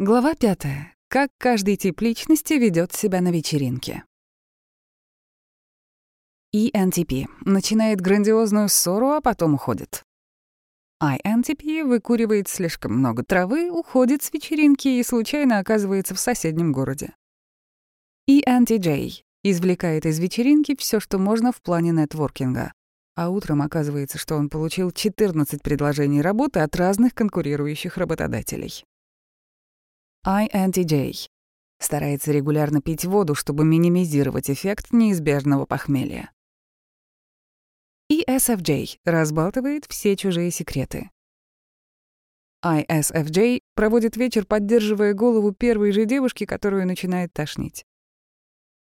Глава пятая. Как каждый тип личности ведет себя на вечеринке. ENTP начинает грандиозную ссору, а потом уходит. INTP выкуривает слишком много травы, уходит с вечеринки и случайно оказывается в соседнем городе. ENTJ извлекает из вечеринки все, что можно в плане нетворкинга, а утром оказывается, что он получил 14 предложений работы от разных конкурирующих работодателей. INTJ. Старается регулярно пить воду, чтобы минимизировать эффект неизбежного похмелья. ESFJ разбалтывает все чужие секреты. ISFJ проводит вечер, поддерживая голову первой же девушки, которую начинает тошнить.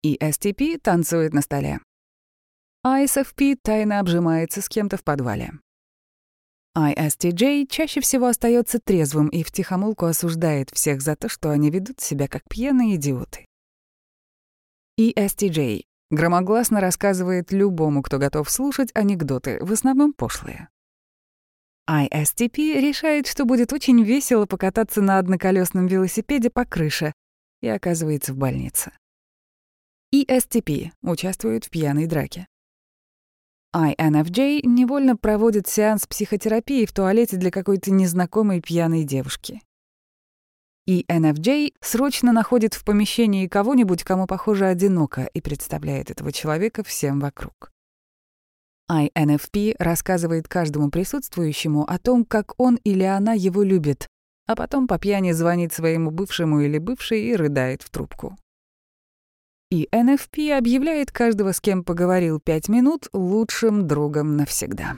ESTP танцует на столе. ISFP тайно обжимается с кем-то в подвале. ISTJ чаще всего остается трезвым и втихомолку осуждает всех за то, что они ведут себя как пьяные идиоты. ESTJ громогласно рассказывает любому, кто готов слушать анекдоты, в основном пошлые. ISTP решает, что будет очень весело покататься на одноколесном велосипеде по крыше и оказывается в больнице. ESTP участвует в пьяной драке. INFJ невольно проводит сеанс психотерапии в туалете для какой-то незнакомой пьяной девушки. ENFJ срочно находит в помещении кого-нибудь, кому похоже одиноко, и представляет этого человека всем вокруг. INFP рассказывает каждому присутствующему о том, как он или она его любит, а потом по пьяни звонит своему бывшему или бывшей и рыдает в трубку. И NFP объявляет каждого, с кем поговорил пять минут, лучшим другом навсегда.